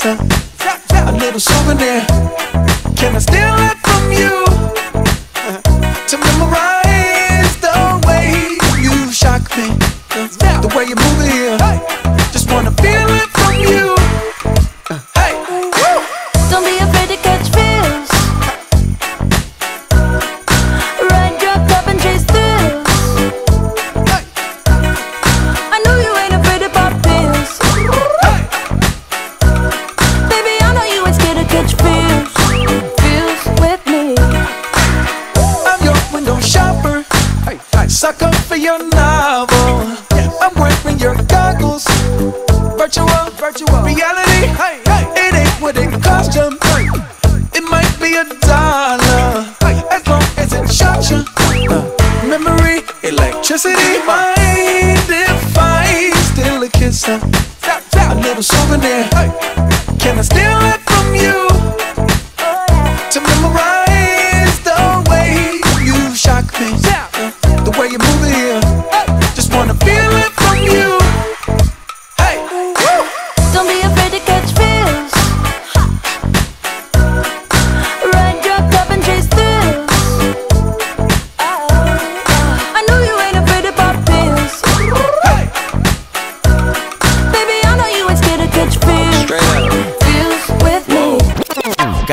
kiss, a, little souvenir. Can I steal it from you? To memorize the way you shock me, the, the way you move it Sucker for your novel. I'm wearing your goggles. Virtual, virtual reality. It ain't what it cost you. It might be a dollar. As long as it shot you. Uh, memory, electricity. Mind if I steal a kiss? uh, A little souvenir. Can I steal it